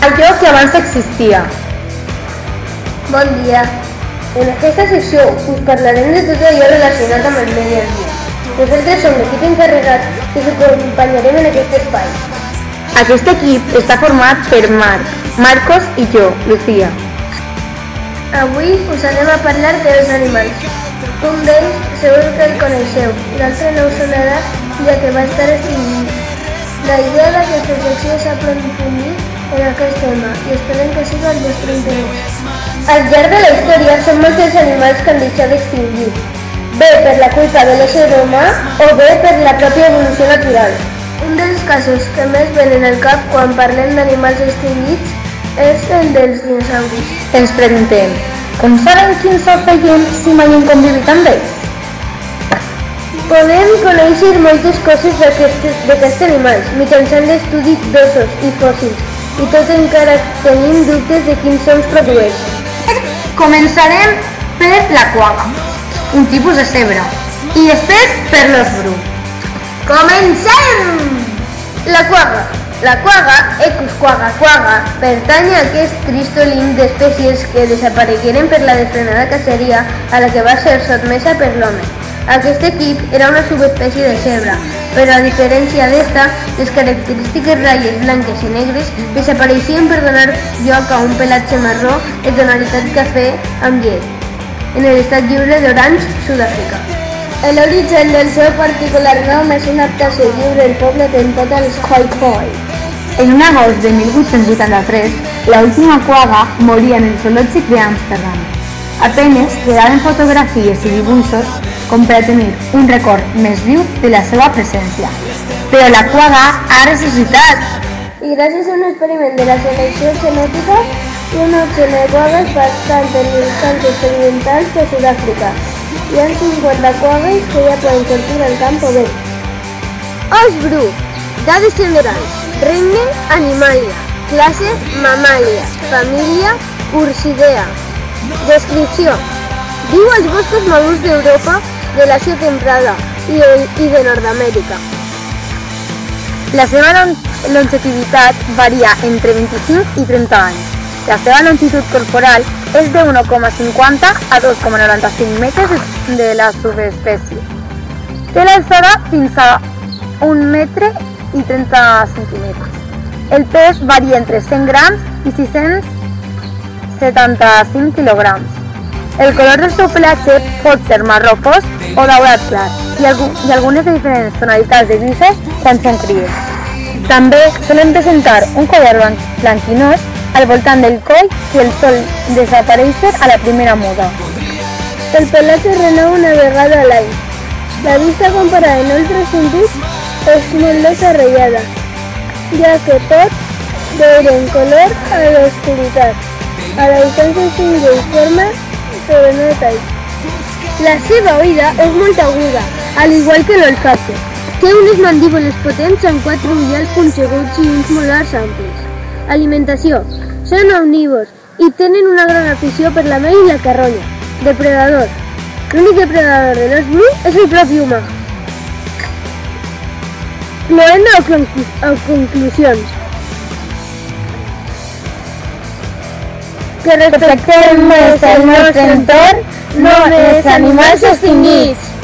allò que abans existia. Bon dia. En aquesta secció us parlarem de tot allò relacionat amb el medi ambient. Nosaltres som l'equip encarregat i us acompanyarem en aquest espai. Aquest equip està format per Marc, Marcos i jo, Lucía. Avui us anem a parlar dels animals. Un d'ells segur que el coneixeu, l'altre no us sonarà ja que va estar extingit. La idea d'aquesta secció és aprofundir en aquest tema i esperem que siga el vostre interès. Al llarg de la història són molts els animals que han deixat d'extingir, bé per la culpa de l'ésser humà o bé per la pròpia evolució natural. Un dels casos que més venen al cap quan parlem d'animals extingits és el dels dinosauris. Ens preguntem, com saben quins el feien si mai hem convivit amb ells? Podem conèixer moltes coses d'aquests d'aquests animals mitjançant l'estudi d'ossos i fòssils i tot encara tenim dubtes de quins sons produeix. Començarem per la quagga, un tipus de zebra, i després per l'os bru. Comencem! La quagga. La quagga, Ecus quagga quagga, pertany a aquest cristolín d'espècies que desaparegueren per la desfrenada caceria a la que va ser sotmesa per l'home. Aquest equip era una subespècie de zebra, però a diferència d'esta, les característiques ratlles blanques i negres desapareixien per donar lloc a un pelatge marró de tonalitat cafè amb llet, en l'estat lliure d'Orange, Sud-àfrica. L'origen del seu particular nom és una adaptació lliure del poble tentat als Khoi En un agost de 1883, la última quagga moria en el zoològic d'Amsterdam. Apenes quedaven fotografies i dibuixos com per a tenir un record més viu de la seva presència. Però la quagga ha ressuscitat! I gràcies a un experiment de la selecció genètica, una dotzena de quaggas bastant en els camps experimentals de Sud-àfrica. Hi ha 50 quaggas que ja poden sortir al camp o bé. Os bru, dades generals, regne Animalia, classe Mammalia, família Ursidea. Descripció. Viu als boscos madurs d'Europa, de l'Àsia temprada i, i de Nord-Amèrica. La seva lon longevitat varia entre 25 i 30 anys. La seva longitud corporal és de 1,50 a 2,95 metres de la subespècie. Té l'alçada fins a 1 metre i 30 centímetres. El pes varia entre 100 grams i 675 quilograms. El color del seu pelatge pot ser marró fosc o daurat clar i, algu i algunes de diferents tonalitats de grisos quan són cries. També solen presentar un color blan blanquinós al voltant del coll que el sol desaparèixer a la primera muda. El pelatge renova una vegada a l'any. La vista comparada en altres sentits és molt desarrollada, ja que pot veure en color a l'oscuritat. A la distància distingeix forma, La seva oïda és molt aguda, al igual que l'olfacte. Té unes mandíbules potents amb quatre ullals punxeguts i uns molars amplis. Alimentació. Són omnívors i tenen una gran afició per la mel i la carronya. Depredador. L'únic depredador de l'os bru és el propi humà. Que respectem més el nostre entorn, no els animals extingits.